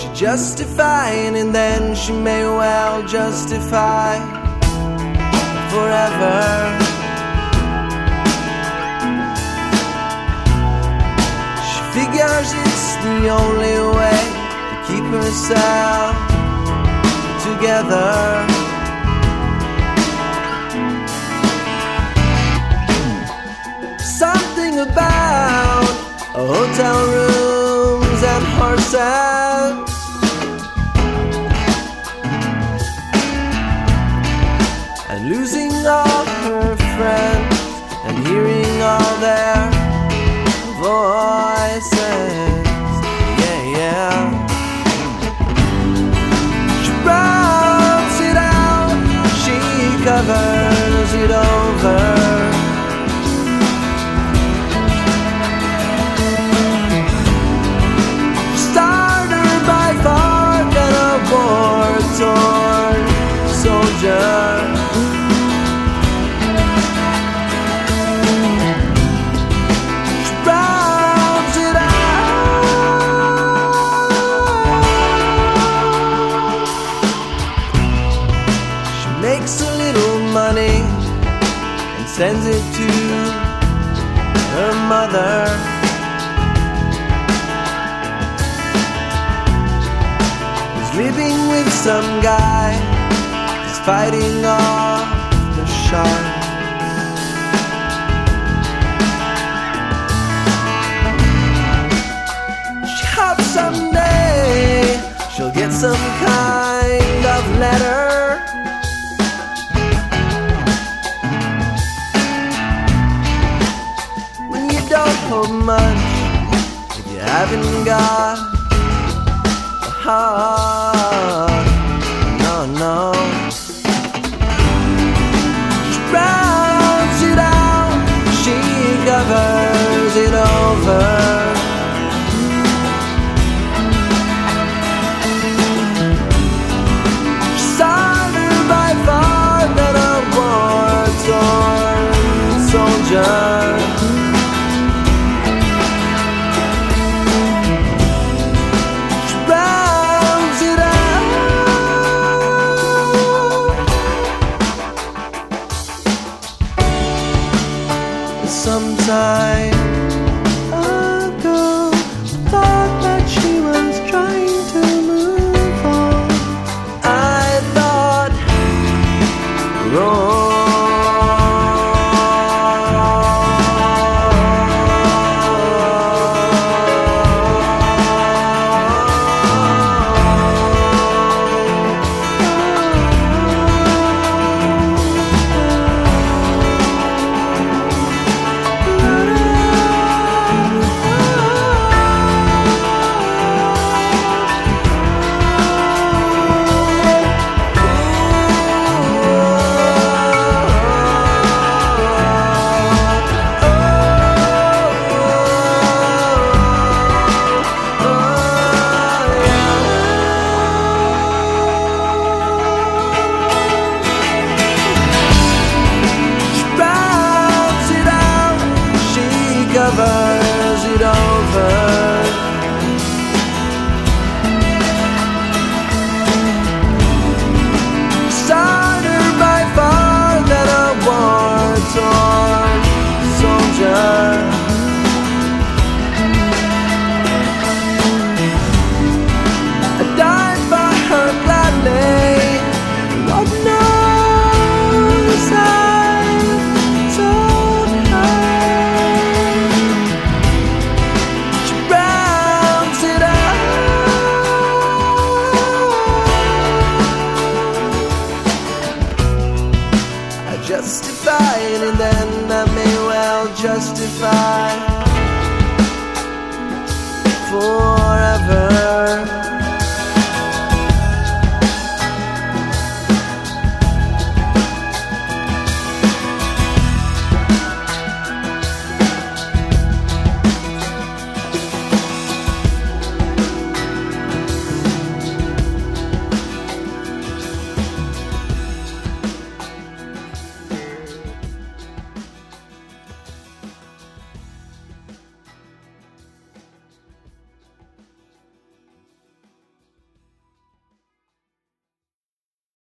She justified and then she may well justify forever. She figures it's the only way to keep herself together. Something about hotel rooms and horses. Voices. Yeah, yeah. She rolls it out, she covers it over. Little money and sends it to her mother. He's living with some guy. He's fighting off the shark. She hopes someday she'll get some No, no. She rounds it out, she covers out. justified forever.